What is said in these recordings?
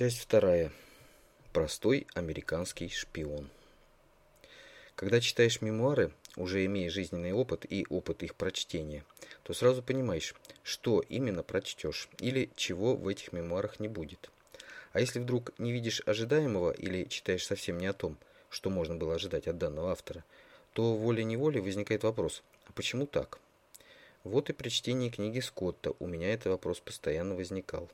Часть вторая. Простой американский шпион. Когда читаешь мемуары, уже имея жизненный опыт и опыт их прочтения, то сразу понимаешь, что именно прочтешь или чего в этих мемуарах не будет. А если вдруг не видишь ожидаемого или читаешь совсем не о том, что можно было ожидать от данного автора, то волей-неволей возникает вопрос, а почему так? Вот и при чтении книги Скотта у меня этот вопрос постоянно возникал.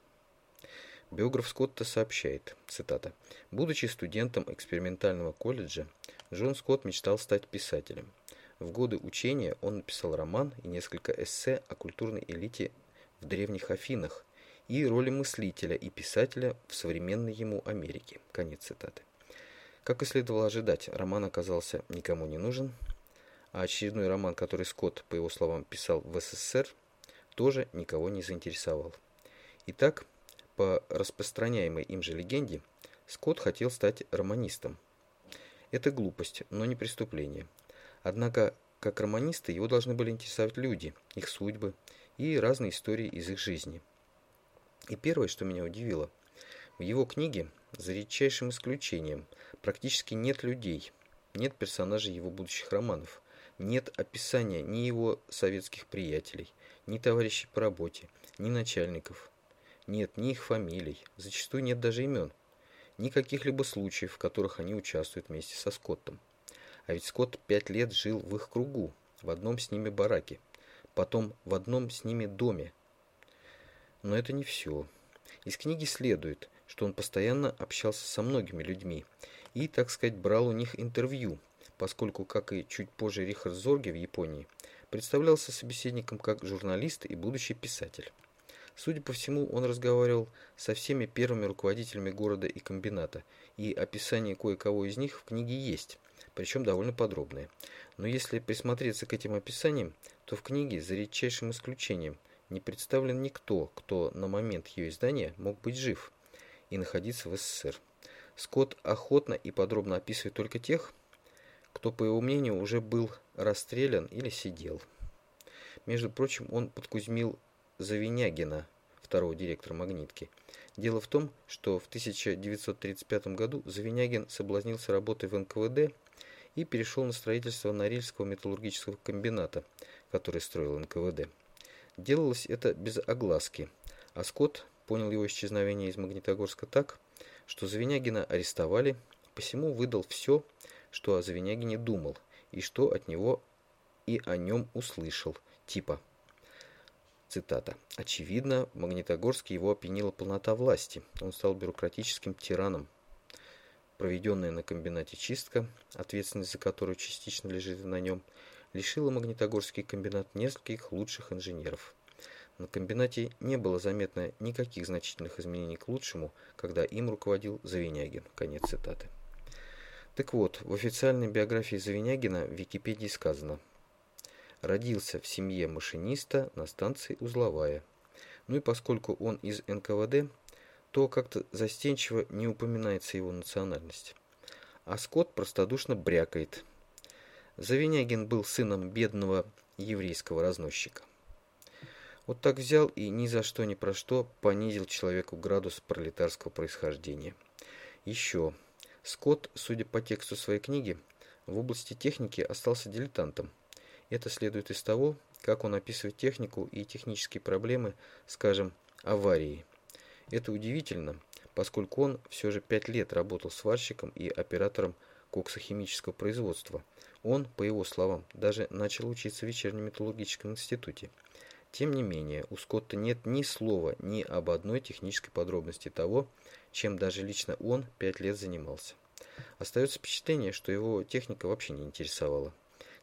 Биограф Скотта сообщает, цитата, «Будучи студентом экспериментального колледжа, Джон Скотт мечтал стать писателем. В годы учения он написал роман и несколько эссе о культурной элите в древних Афинах и роли мыслителя и писателя в современной ему Америке». Конец цитаты. Как и следовало ожидать, роман оказался никому не нужен, а очередной роман, который Скотт, по его словам, писал в СССР, тоже никого не заинтересовал. Итак, по распространяемой им же легенде, Скотт хотел стать романистом. Это глупость, но не преступление. Однако, как романисты, его должны были интересовать люди, их судьбы и разные истории из их жизни. И первое, что меня удивило, в его книге, за редчайшим исключением, практически нет людей, нет персонажей его будущих романов, нет описания ни его советских приятелей, ни товарищей по работе, ни начальников, нет ни их фамилий, зачастую нет даже имен, ни каких-либо случаев, в которых они участвуют вместе со Скоттом. А ведь Скотт пять лет жил в их кругу, в одном с ними бараке, потом в одном с ними доме. Но это не все. Из книги следует, что он постоянно общался со многими людьми и, так сказать, брал у них интервью, поскольку, как и чуть позже Рихард Зорге в Японии, представлялся собеседником как журналист и будущий писатель. Судя по всему, он разговаривал со всеми первыми руководителями города и комбината, и описание кое-кого из них в книге есть, причем довольно подробное. Но если присмотреться к этим описаниям, то в книге, за редчайшим исключением, не представлен никто, кто на момент ее издания мог быть жив и находиться в СССР. Скотт охотно и подробно описывает только тех, кто, по его мнению, уже был расстрелян или сидел. Между прочим, он подкузмил Завинягина, второго директора «Магнитки». Дело в том, что в 1935 году Завинягин соблазнился работой в НКВД и перешел на строительство Норильского металлургического комбината, который строил НКВД. Делалось это без огласки, а Скотт понял его исчезновение из Магнитогорска так, что Завинягина арестовали, посему выдал все, что о Завинягине думал и что от него и о нем услышал, типа Цитата. «Очевидно, Магнитогорске его опьянила полнота власти. Он стал бюрократическим тираном. Проведенная на комбинате чистка, ответственность за которую частично лежит на нем, лишила Магнитогорский комбинат нескольких лучших инженеров. На комбинате не было заметно никаких значительных изменений к лучшему, когда им руководил Завинягин». Конец цитаты. Так вот, в официальной биографии Завинягина в Википедии сказано – Родился в семье машиниста на станции Узловая. Ну и поскольку он из НКВД, то как-то застенчиво не упоминается его национальность. А Скотт простодушно брякает. Завинягин был сыном бедного еврейского разносчика. Вот так взял и ни за что ни про что понизил человеку градус пролетарского происхождения. Еще. Скотт, судя по тексту своей книги, в области техники остался дилетантом. Это следует из того, как он описывает технику и технические проблемы, скажем, аварии. Это удивительно, поскольку он все же пять лет работал сварщиком и оператором коксохимического производства. Он, по его словам, даже начал учиться в вечернем металлургическом институте. Тем не менее, у Скотта нет ни слова ни об одной технической подробности того, чем даже лично он пять лет занимался. Остается впечатление, что его техника вообще не интересовала.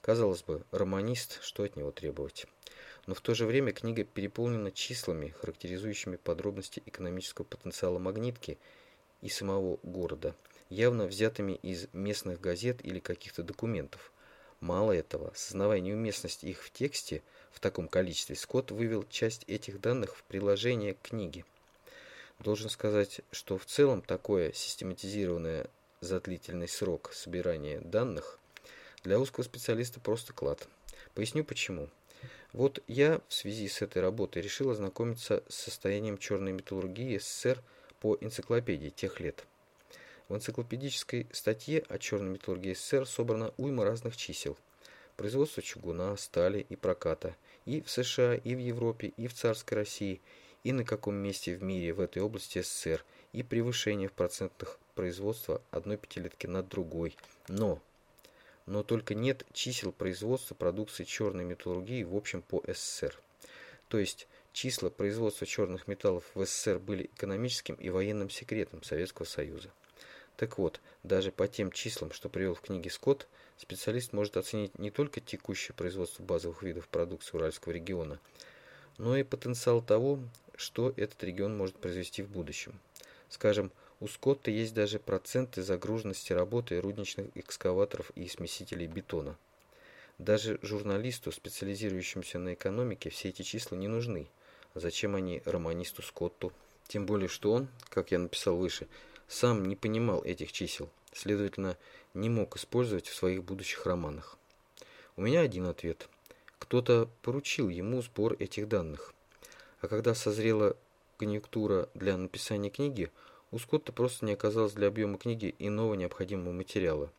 Казалось бы, романист, что от него требовать? Но в то же время книга переполнена числами, характеризующими подробности экономического потенциала магнитки и самого города, явно взятыми из местных газет или каких-то документов. Мало этого, сознавая неуместность их в тексте в таком количестве, Скотт вывел часть этих данных в приложение к книге. Должен сказать, что в целом такое систематизированное за длительный срок собирание данных для узкого специалиста просто клад. Поясню почему. Вот я в связи с этой работой решил ознакомиться с состоянием черной металлургии СССР по энциклопедии тех лет. В энциклопедической статье о черной металлургии СССР собрано уйма разных чисел. Производство чугуна, стали и проката и в США, и в Европе, и в царской России, и на каком месте в мире в этой области СССР, и превышение в процентах производства одной пятилетки над другой. Но, но только нет чисел производства продукции черной металлургии в общем по СССР. То есть числа производства черных металлов в СССР были экономическим и военным секретом Советского Союза. Так вот, даже по тем числам, что привел в книге Скотт, специалист может оценить не только текущее производство базовых видов продукции Уральского региона, но и потенциал того, что этот регион может произвести в будущем. Скажем, у Скотта есть даже проценты загруженности работы рудничных экскаваторов и смесителей бетона. Даже журналисту, специализирующемуся на экономике, все эти числа не нужны. Зачем они романисту Скотту? Тем более, что он, как я написал выше, сам не понимал этих чисел, следовательно, не мог использовать в своих будущих романах. У меня один ответ. Кто-то поручил ему сбор этих данных. А когда созрела конъюнктура для написания книги, у Скотта просто не оказалось для объема книги иного необходимого материала.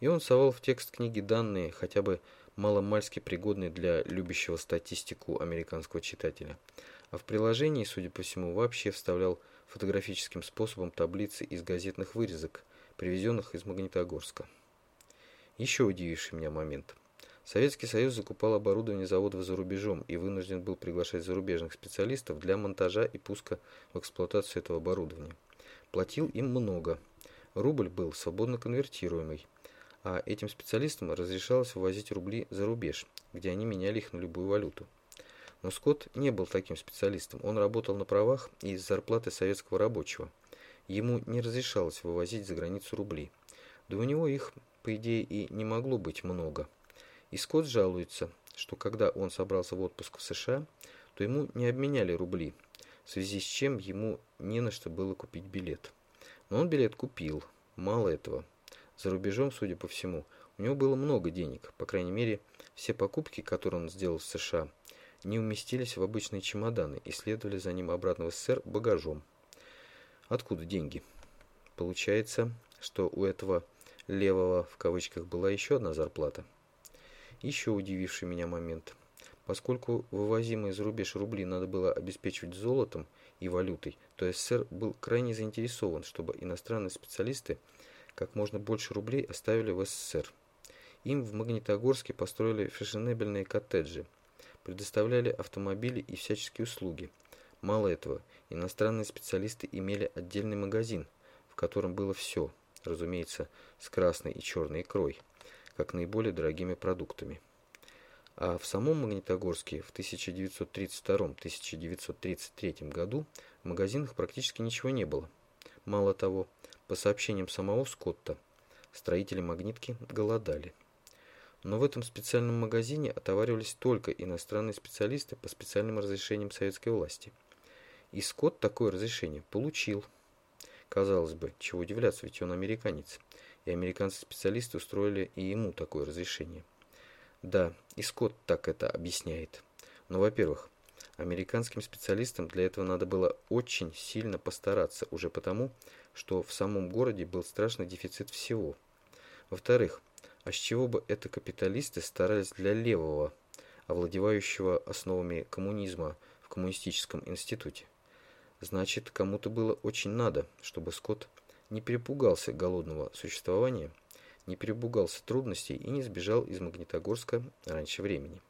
И он совал в текст книги данные, хотя бы маломальски пригодные для любящего статистику американского читателя. А в приложении, судя по всему, вообще вставлял фотографическим способом таблицы из газетных вырезок, привезенных из Магнитогорска. Еще удививший меня момент. Советский Союз закупал оборудование заводов за рубежом и вынужден был приглашать зарубежных специалистов для монтажа и пуска в эксплуатацию этого оборудования. Платил им много. Рубль был свободно конвертируемый, а этим специалистам разрешалось вывозить рубли за рубеж, где они меняли их на любую валюту. Но Скотт не был таким специалистом. Он работал на правах и из зарплаты советского рабочего. Ему не разрешалось вывозить за границу рубли. Да у него их, по идее, и не могло быть много. И Скотт жалуется, что когда он собрался в отпуск в США, то ему не обменяли рубли, в связи с чем ему не на что было купить билет. Но он билет купил. Мало этого. За рубежом, судя по всему, у него было много денег. По крайней мере, все покупки, которые он сделал в США, не уместились в обычные чемоданы и следовали за ним обратно в СССР багажом. Откуда деньги? Получается, что у этого «левого» в кавычках была еще одна зарплата. Еще удививший меня момент. Поскольку вывозимые за рубеж рубли надо было обеспечивать золотом и валютой, то СССР был крайне заинтересован, чтобы иностранные специалисты как можно больше рублей оставили в СССР. Им в Магнитогорске построили фешенебельные коттеджи – предоставляли автомобили и всяческие услуги. Мало этого, иностранные специалисты имели отдельный магазин, в котором было все, разумеется, с красной и черной икрой, как наиболее дорогими продуктами. А в самом Магнитогорске в 1932-1933 году в магазинах практически ничего не было. Мало того, по сообщениям самого Скотта, строители магнитки голодали. Но в этом специальном магазине отоваривались только иностранные специалисты по специальным разрешениям советской власти. И Скотт такое разрешение получил. Казалось бы, чего удивляться, ведь он американец. И американцы-специалисты устроили и ему такое разрешение. Да, и Скотт так это объясняет. Но, во-первых, американским специалистам для этого надо было очень сильно постараться, уже потому, что в самом городе был страшный дефицит всего. Во-вторых, а с чего бы это капиталисты старались для левого, овладевающего основами коммунизма в коммунистическом институте? Значит, кому-то было очень надо, чтобы Скотт не перепугался голодного существования, не перепугался трудностей и не сбежал из Магнитогорска раньше времени.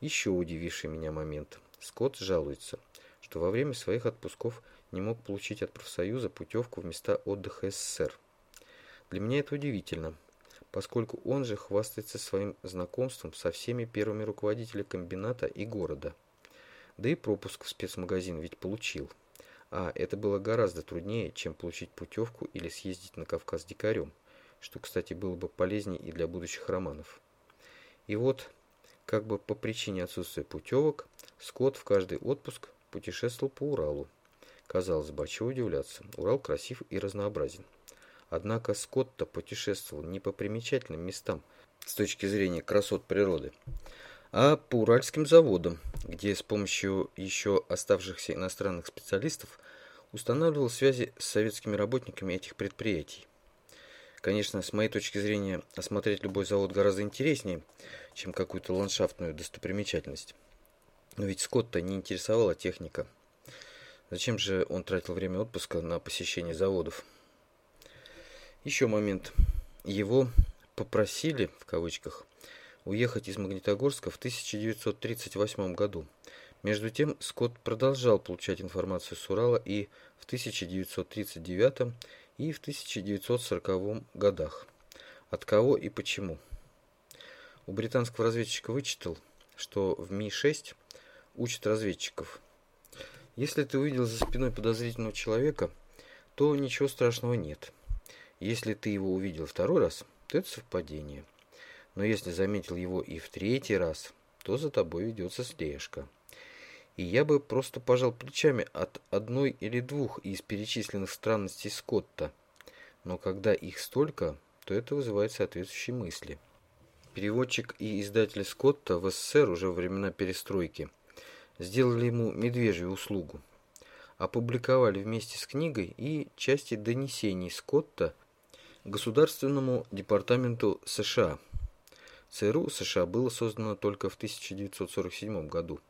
Еще удививший меня момент. Скотт жалуется, что во время своих отпусков не мог получить от профсоюза путевку в места отдыха СССР. Для меня это удивительно, поскольку он же хвастается своим знакомством со всеми первыми руководителями комбината и города. Да и пропуск в спецмагазин ведь получил. А это было гораздо труднее, чем получить путевку или съездить на Кавказ дикарем, что, кстати, было бы полезнее и для будущих романов. И вот, как бы по причине отсутствия путевок, Скотт в каждый отпуск путешествовал по Уралу. Казалось бы, а чего удивляться, Урал красив и разнообразен. Однако Скотт-то путешествовал не по примечательным местам с точки зрения красот природы, а по уральским заводам, где с помощью еще оставшихся иностранных специалистов устанавливал связи с советскими работниками этих предприятий. Конечно, с моей точки зрения, осмотреть любой завод гораздо интереснее, чем какую-то ландшафтную достопримечательность. Но ведь Скотта не интересовала техника. Зачем же он тратил время отпуска на посещение заводов? Еще момент. Его «попросили», в кавычках, уехать из Магнитогорска в 1938 году. Между тем, Скотт продолжал получать информацию с Урала и в 1939 и в 1940 годах. От кого и почему? У британского разведчика вычитал, что в Ми-6 учат разведчиков. Если ты увидел за спиной подозрительного человека, то ничего страшного нет. Если ты его увидел второй раз, то это совпадение. Но если заметил его и в третий раз, то за тобой ведется слежка. И я бы просто пожал плечами от одной или двух из перечисленных странностей Скотта. Но когда их столько, то это вызывает соответствующие мысли. Переводчик и издатель Скотта в СССР уже во времена перестройки сделали ему медвежью услугу. Опубликовали вместе с книгой и части донесений Скотта Государственному департаменту США – ЦРУ США было создано только в 1947 году.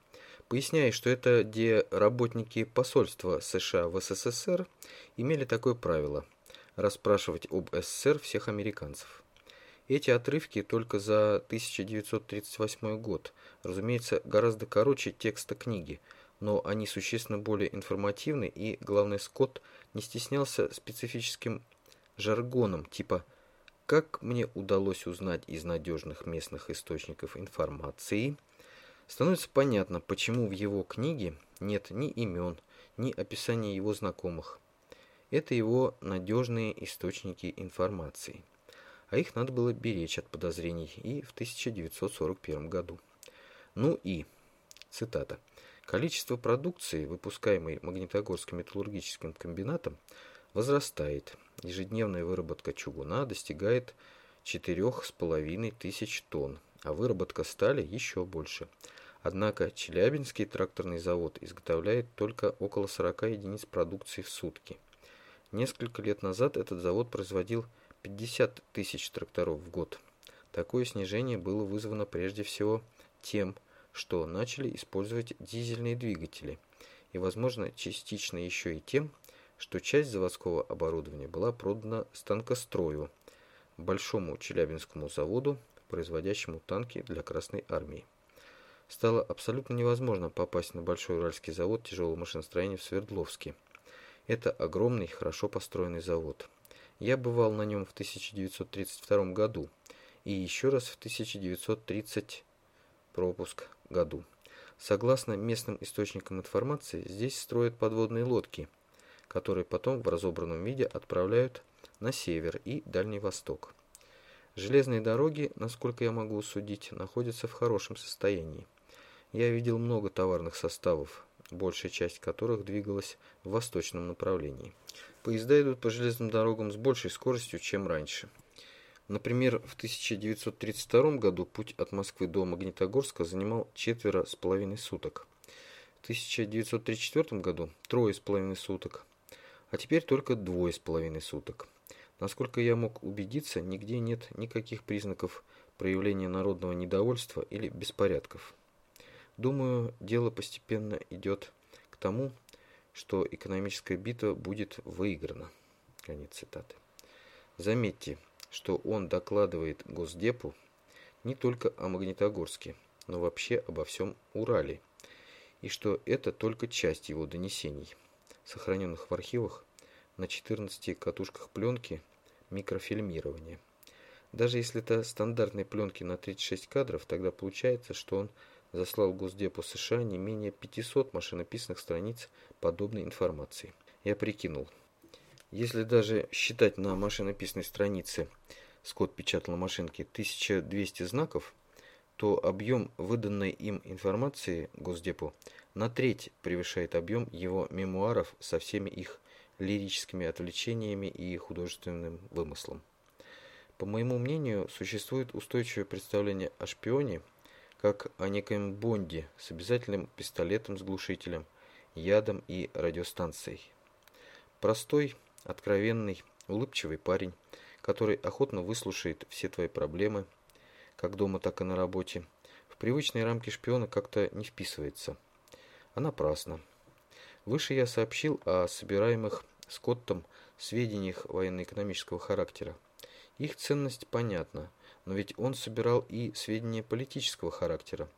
Поясняя, что это где работники посольства США в СССР имели такое правило – расспрашивать об СССР всех американцев. Эти отрывки только за 1938 год, разумеется, гораздо короче текста книги, но они существенно более информативны и, главное, Скотт не стеснялся специфическим жаргоном типа Как мне удалось узнать из надежных местных источников информации, становится понятно, почему в его книге нет ни имен, ни описания его знакомых. Это его надежные источники информации. А их надо было беречь от подозрений и в 1941 году. Ну и, цитата, «Количество продукции, выпускаемой Магнитогорским металлургическим комбинатом, возрастает. Ежедневная выработка чугуна достигает 4,5 тысяч тонн, а выработка стали еще больше. Однако Челябинский тракторный завод изготовляет только около 40 единиц продукции в сутки. Несколько лет назад этот завод производил 50 тысяч тракторов в год. Такое снижение было вызвано прежде всего тем, что начали использовать дизельные двигатели, и, возможно, частично еще и тем, что часть заводского оборудования была продана станкострою, большому Челябинскому заводу, производящему танки для Красной Армии. Стало абсолютно невозможно попасть на Большой Уральский завод тяжелого машиностроения в Свердловске. Это огромный, хорошо построенный завод. Я бывал на нем в 1932 году и еще раз в 1930 пропуск году. Согласно местным источникам информации, здесь строят подводные лодки – которые потом в разобранном виде отправляют на север и Дальний Восток. Железные дороги, насколько я могу судить, находятся в хорошем состоянии. Я видел много товарных составов, большая часть которых двигалась в восточном направлении. Поезда идут по железным дорогам с большей скоростью, чем раньше. Например, в 1932 году путь от Москвы до Магнитогорска занимал четверо с половиной суток. В 1934 году трое с половиной суток а теперь только двое с половиной суток. Насколько я мог убедиться, нигде нет никаких признаков проявления народного недовольства или беспорядков. Думаю, дело постепенно идет к тому, что экономическая битва будет выиграна. Конец цитаты. Заметьте, что он докладывает Госдепу не только о Магнитогорске, но вообще обо всем Урале, и что это только часть его донесений сохраненных в архивах на 14 катушках пленки микрофильмирования. Даже если это стандартные пленки на 36 кадров, тогда получается, что он заслал Госдепу США не менее 500 машинописных страниц подобной информации. Я прикинул, если даже считать на машинописной странице, Скотт печатал на машинке, 1200 знаков, то объем выданной им информации Госдепу на треть превышает объем его мемуаров со всеми их лирическими отвлечениями и художественным вымыслом. По моему мнению, существует устойчивое представление о шпионе как о некоем Бонде с обязательным пистолетом с глушителем, ядом и радиостанцией. Простой, откровенный, улыбчивый парень, который охотно выслушает все твои проблемы, как дома, так и на работе, в привычные рамки шпиона как-то не вписывается. А напрасно. Выше я сообщил о собираемых Скоттом сведениях военно-экономического характера. Их ценность понятна, но ведь он собирал и сведения политического характера.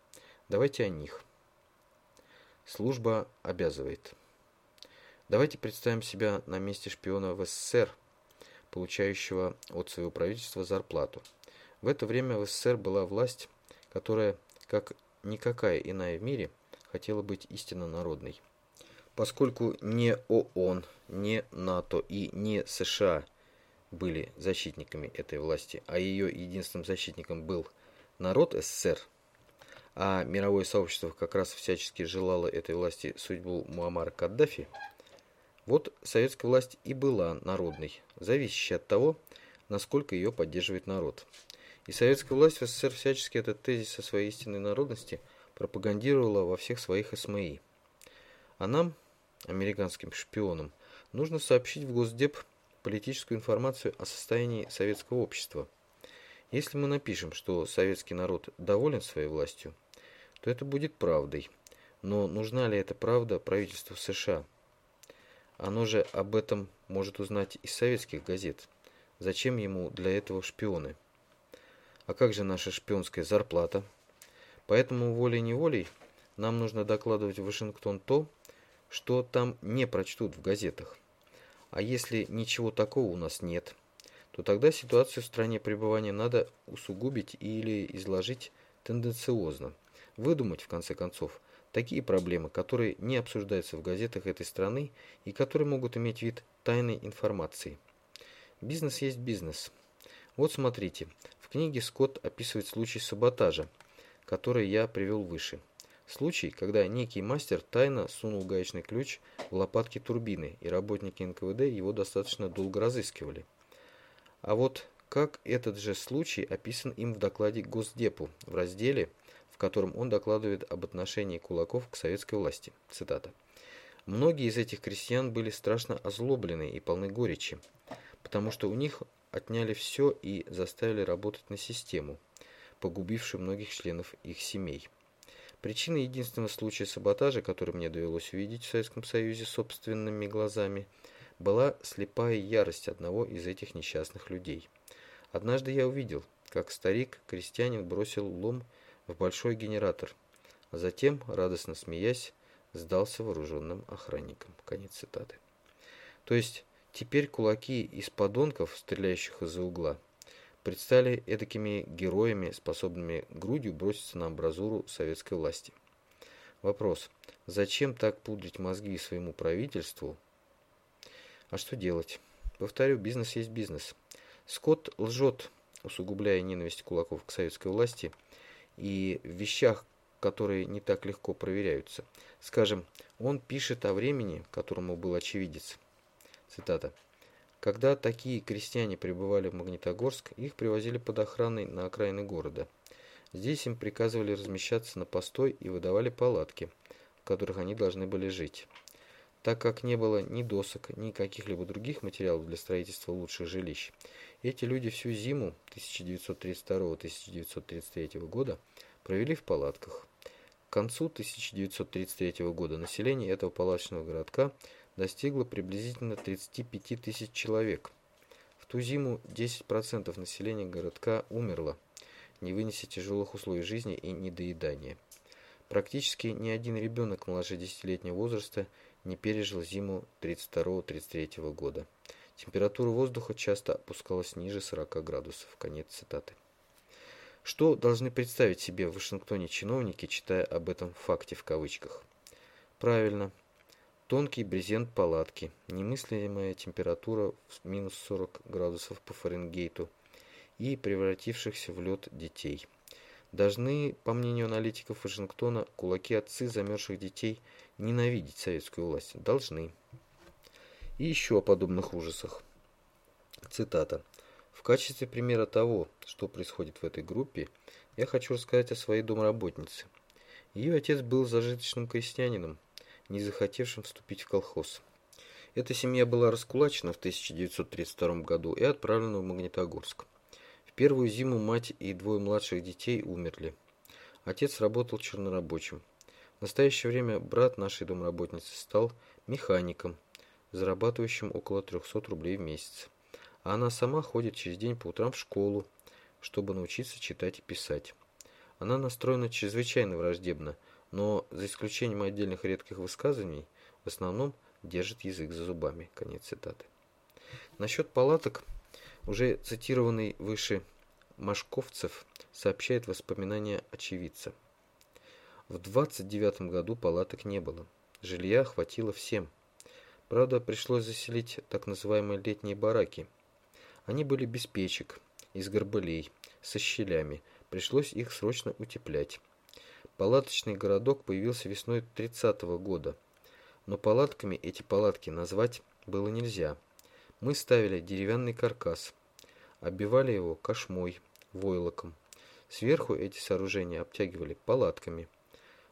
Давайте о них. Служба обязывает. Давайте представим себя на месте шпиона в СССР, получающего от своего правительства зарплату. В это время в СССР была власть, которая, как никакая иная в мире, хотела быть истинно народной. Поскольку не ООН, не НАТО и не США были защитниками этой власти, а ее единственным защитником был народ СССР, а мировое сообщество как раз всячески желало этой власти судьбу Муаммара Каддафи, вот советская власть и была народной, зависящей от того, насколько ее поддерживает народ. И советская власть в СССР всячески этот тезис о своей истинной народности пропагандировала во всех своих СМИ. А нам, американским шпионам, нужно сообщить в Госдеп политическую информацию о состоянии советского общества. Если мы напишем, что советский народ доволен своей властью, то это будет правдой. Но нужна ли эта правда правительству США? Оно же об этом может узнать из советских газет. Зачем ему для этого шпионы? А как же наша шпионская зарплата? Поэтому волей-неволей нам нужно докладывать в Вашингтон то, что там не прочтут в газетах. А если ничего такого у нас нет, то тогда ситуацию в стране пребывания надо усугубить или изложить тенденциозно, выдумать в конце концов такие проблемы, которые не обсуждаются в газетах этой страны и которые могут иметь вид тайной информации. Бизнес есть бизнес. Вот смотрите, в книге Скотт описывает случай саботажа, который я привел выше. Случай, когда некий мастер тайно сунул гаечный ключ в лопатки турбины, и работники НКВД его достаточно долго разыскивали. А вот как этот же случай описан им в докладе Госдепу в разделе, в котором он докладывает об отношении кулаков к советской власти. Цитата. Многие из этих крестьян были страшно озлоблены и полны горечи, потому что у них отняли все и заставили работать на систему, погубившую многих членов их семей. Причиной единственного случая саботажа, который мне довелось увидеть в Советском Союзе собственными глазами, была слепая ярость одного из этих несчастных людей. Однажды я увидел, как старик-крестьянин бросил лом в большой генератор, а затем, радостно смеясь, сдался вооруженным охранникам. Конец цитаты. То есть, теперь кулаки из подонков, стреляющих из-за угла, предстали эдакими героями, способными грудью броситься на амбразуру советской власти. Вопрос. Зачем так пудрить мозги своему правительству? А что делать? Повторю, бизнес есть бизнес. Скотт лжет, усугубляя ненависть кулаков к советской власти и в вещах, которые не так легко проверяются. Скажем, он пишет о времени, которому был очевидец. Цитата. Когда такие крестьяне прибывали в Магнитогорск, их привозили под охраной на окраины города. Здесь им приказывали размещаться на постой и выдавали палатки, в которых они должны были жить. Так как не было ни досок, ни каких-либо других материалов для строительства лучших жилищ, эти люди всю зиму 1932-1933 года провели в палатках. К концу 1933 года население этого палаточного городка – достигла приблизительно 35 тысяч человек. В ту зиму 10% населения городка умерло, не вынеся тяжелых условий жизни и недоедания. Практически ни один ребенок младше 10-летнего возраста не пережил зиму 32-33 года. Температура воздуха часто опускалась ниже 40 градусов. Конец цитаты. Что должны представить себе в Вашингтоне чиновники, читая об этом факте в кавычках? Правильно, Тонкий брезент палатки, немыслимая температура в минус 40 градусов по Фаренгейту и превратившихся в лед детей. Должны, по мнению аналитиков Вашингтона, кулаки отцы замерзших детей ненавидеть советскую власть. Должны. И еще о подобных ужасах. Цитата. В качестве примера того, что происходит в этой группе, я хочу рассказать о своей домработнице. Ее отец был зажиточным крестьянином, не захотевшим вступить в колхоз. Эта семья была раскулачена в 1932 году и отправлена в Магнитогорск. В первую зиму мать и двое младших детей умерли. Отец работал чернорабочим. В настоящее время брат нашей домработницы стал механиком, зарабатывающим около 300 рублей в месяц. А она сама ходит через день по утрам в школу, чтобы научиться читать и писать. Она настроена чрезвычайно враждебно, но за исключением отдельных редких высказываний, в основном держит язык за зубами. Конец цитаты. Насчет палаток, уже цитированный выше Машковцев сообщает воспоминания очевидца. В 29 году палаток не было. Жилья хватило всем. Правда, пришлось заселить так называемые летние бараки. Они были без печек, из горбылей, со щелями. Пришлось их срочно утеплять. Палаточный городок появился весной 30 -го года. Но палатками эти палатки назвать было нельзя. Мы ставили деревянный каркас, оббивали его кошмой, войлоком. Сверху эти сооружения обтягивали палатками.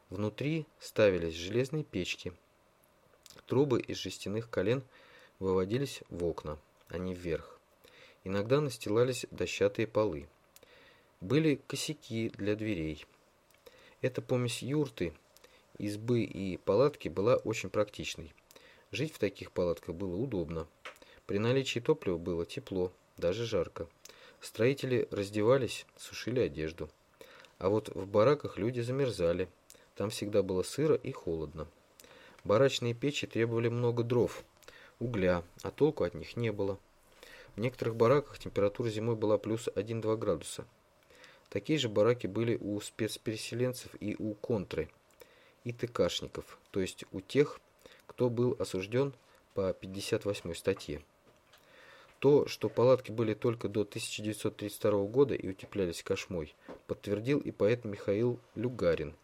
Внутри ставились железные печки. Трубы из жестяных колен выводились в окна, а не вверх. Иногда настилались дощатые полы. Были косяки для дверей. Эта помесь юрты, избы и палатки была очень практичной. Жить в таких палатках было удобно. При наличии топлива было тепло, даже жарко. Строители раздевались, сушили одежду. А вот в бараках люди замерзали. Там всегда было сыро и холодно. Барачные печи требовали много дров, угля, а толку от них не было. В некоторых бараках температура зимой была плюс 1-2 градуса. Такие же бараки были у спецпереселенцев и у контры, и ТКшников, то есть у тех, кто был осужден по 58 статье. То, что палатки были только до 1932 года и утеплялись кошмой, подтвердил и поэт Михаил Люгарин.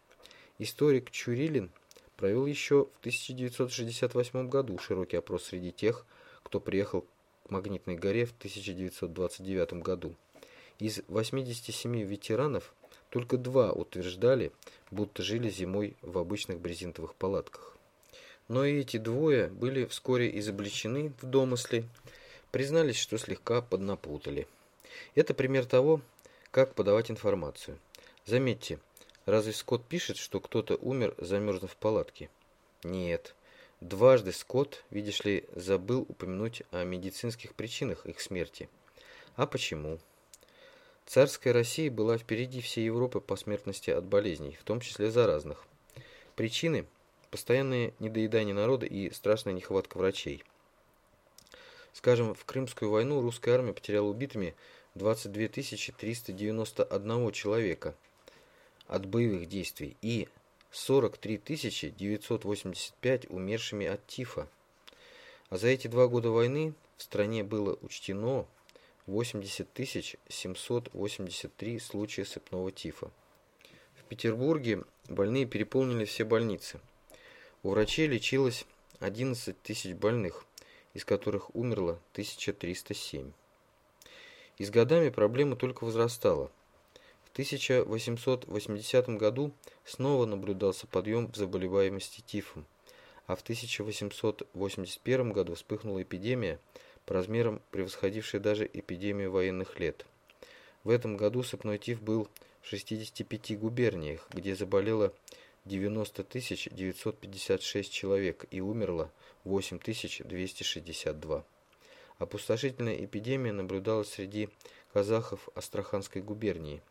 Историк Чурилин провел еще в 1968 году широкий опрос среди тех, кто приехал к Магнитной горе в 1929 году. Из 87 ветеранов только два утверждали, будто жили зимой в обычных брезентовых палатках. Но и эти двое были вскоре изобличены в домысле, признались, что слегка поднапутали. Это пример того, как подавать информацию. Заметьте, разве Скотт пишет, что кто-то умер, замерзнув в палатке? Нет. Дважды Скотт, видишь ли, забыл упомянуть о медицинских причинах их смерти. А почему? Царская Россия была впереди всей Европы по смертности от болезней, в том числе заразных. Причины – постоянное недоедание народа и страшная нехватка врачей – Скажем, в Крымскую войну русская армия потеряла убитыми 22 391 человека от боевых действий и 43 985 умершими от тифа. А за эти два года войны в стране было учтено 80 783 случая сыпного тифа. В Петербурге больные переполнили все больницы. У врачей лечилось 11 тысяч больных из которых умерло 1307. И с годами проблема только возрастала. В 1880 году снова наблюдался подъем в заболеваемости тифом, а в 1881 году вспыхнула эпидемия, по размерам превосходившая даже эпидемию военных лет. В этом году сыпной тиф был в 65 губерниях, где заболело 90 956 человек и умерло 8262. Опустошительная эпидемия наблюдалась среди казахов Астраханской губернии,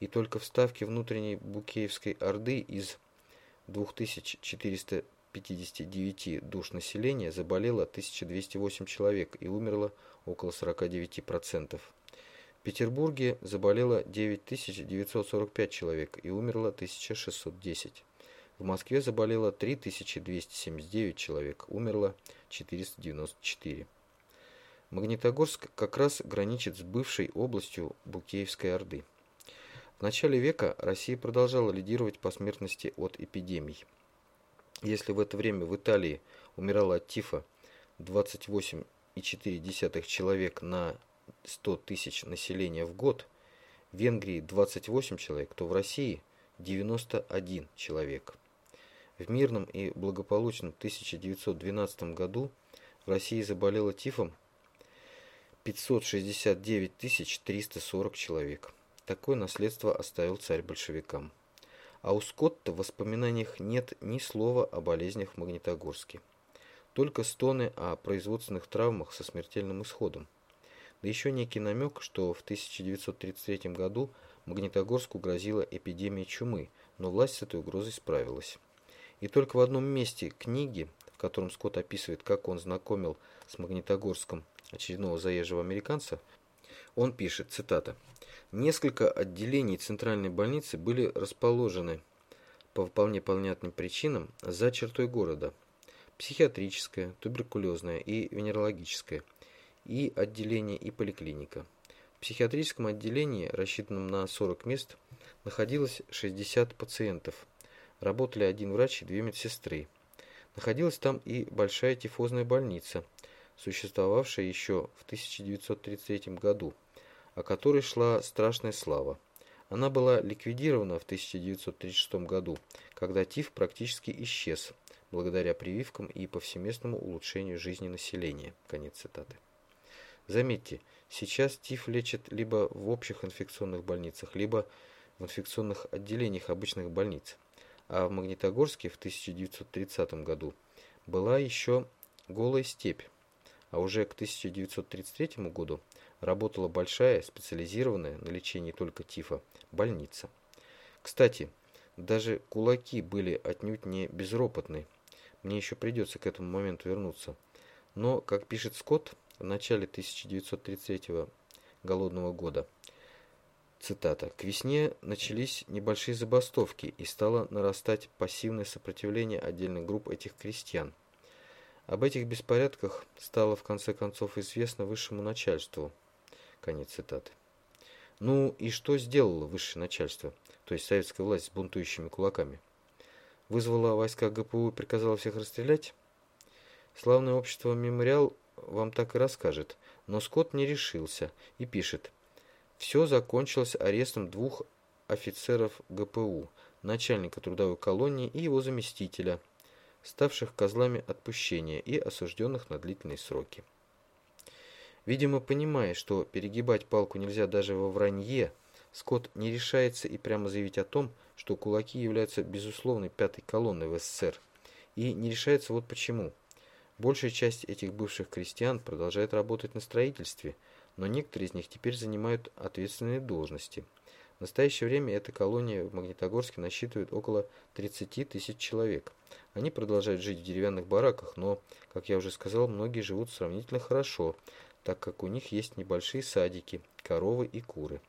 и только в ставке внутренней Букеевской Орды из 2459 душ населения заболело 1208 человек и умерло около 49%. В Петербурге заболело 9945 человек и умерло 1610. В Москве заболело 3279 человек, умерло 494. Магнитогорск как раз граничит с бывшей областью Букеевской Орды. В начале века Россия продолжала лидировать по смертности от эпидемий. Если в это время в Италии умирало от тифа 28,4 человек на 100 тысяч населения в год, в Венгрии 28 человек, то в России 91 человек. В мирном и благополучном 1912 году в России заболело тифом 569 340 человек. Такое наследство оставил царь большевикам. А у Скотта в воспоминаниях нет ни слова о болезнях в Магнитогорске. Только стоны о производственных травмах со смертельным исходом. Да еще некий намек, что в 1933 году Магнитогорску грозила эпидемия чумы, но власть с этой угрозой справилась. И только в одном месте книги, в котором Скотт описывает, как он знакомил с Магнитогорском очередного заезжего американца, он пишет, цитата, «Несколько отделений центральной больницы были расположены по вполне понятным причинам за чертой города. Психиатрическое, туберкулезное и венерологическое, и отделение, и поликлиника. В психиатрическом отделении, рассчитанном на 40 мест, находилось 60 пациентов. Работали один врач и две медсестры. Находилась там и большая тифозная больница – существовавшая еще в 1933 году, о которой шла страшная слава. Она была ликвидирована в 1936 году, когда ТИФ практически исчез, благодаря прививкам и повсеместному улучшению жизни населения. Конец цитаты. Заметьте, сейчас ТИФ лечат либо в общих инфекционных больницах, либо в инфекционных отделениях обычных больниц. А в Магнитогорске в 1930 году была еще голая степь, а уже к 1933 году работала большая, специализированная на лечении только тифа, больница. Кстати, даже кулаки были отнюдь не безропотны. Мне еще придется к этому моменту вернуться. Но, как пишет Скотт, в начале 1933 голодного года, цитата, «К весне начались небольшие забастовки и стало нарастать пассивное сопротивление отдельных групп этих крестьян. Об этих беспорядках стало в конце концов известно высшему начальству. Конец цитаты. Ну и что сделало высшее начальство, то есть советская власть с бунтующими кулаками? Вызвала войска ГПУ и приказала всех расстрелять? Славное общество «Мемориал» вам так и расскажет, но Скотт не решился и пишет. Все закончилось арестом двух офицеров ГПУ, начальника трудовой колонии и его заместителя – ставших козлами отпущения и осужденных на длительные сроки. Видимо, понимая, что перегибать палку нельзя даже во вранье, Скотт не решается и прямо заявить о том, что кулаки являются безусловной пятой колонной в СССР. И не решается вот почему. Большая часть этих бывших крестьян продолжает работать на строительстве, но некоторые из них теперь занимают ответственные должности. В настоящее время эта колония в Магнитогорске насчитывает около 30 тысяч человек. Они продолжают жить в деревянных бараках, но, как я уже сказал, многие живут сравнительно хорошо, так как у них есть небольшие садики, коровы и куры.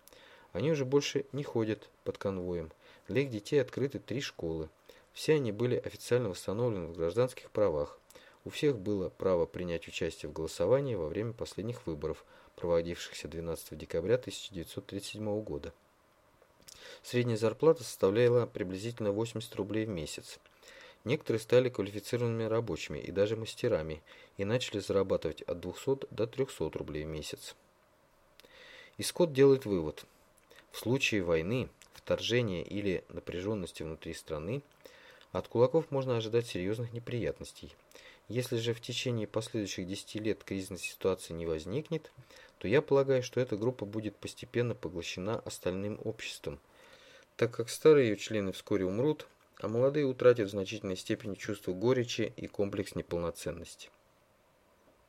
Они уже больше не ходят под конвоем. Для их детей открыты три школы. Все они были официально восстановлены в гражданских правах. У всех было право принять участие в голосовании во время последних выборов, проводившихся 12 декабря 1937 года. Средняя зарплата составляла приблизительно 80 рублей в месяц. Некоторые стали квалифицированными рабочими и даже мастерами и начали зарабатывать от 200 до 300 рублей в месяц. И Скотт делает вывод. В случае войны, вторжения или напряженности внутри страны, от кулаков можно ожидать серьезных неприятностей. Если же в течение последующих 10 лет кризисной ситуации не возникнет, то я полагаю, что эта группа будет постепенно поглощена остальным обществом – так как старые ее члены вскоре умрут, а молодые утратят в значительной степени чувство горечи и комплекс неполноценности.